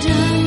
wonder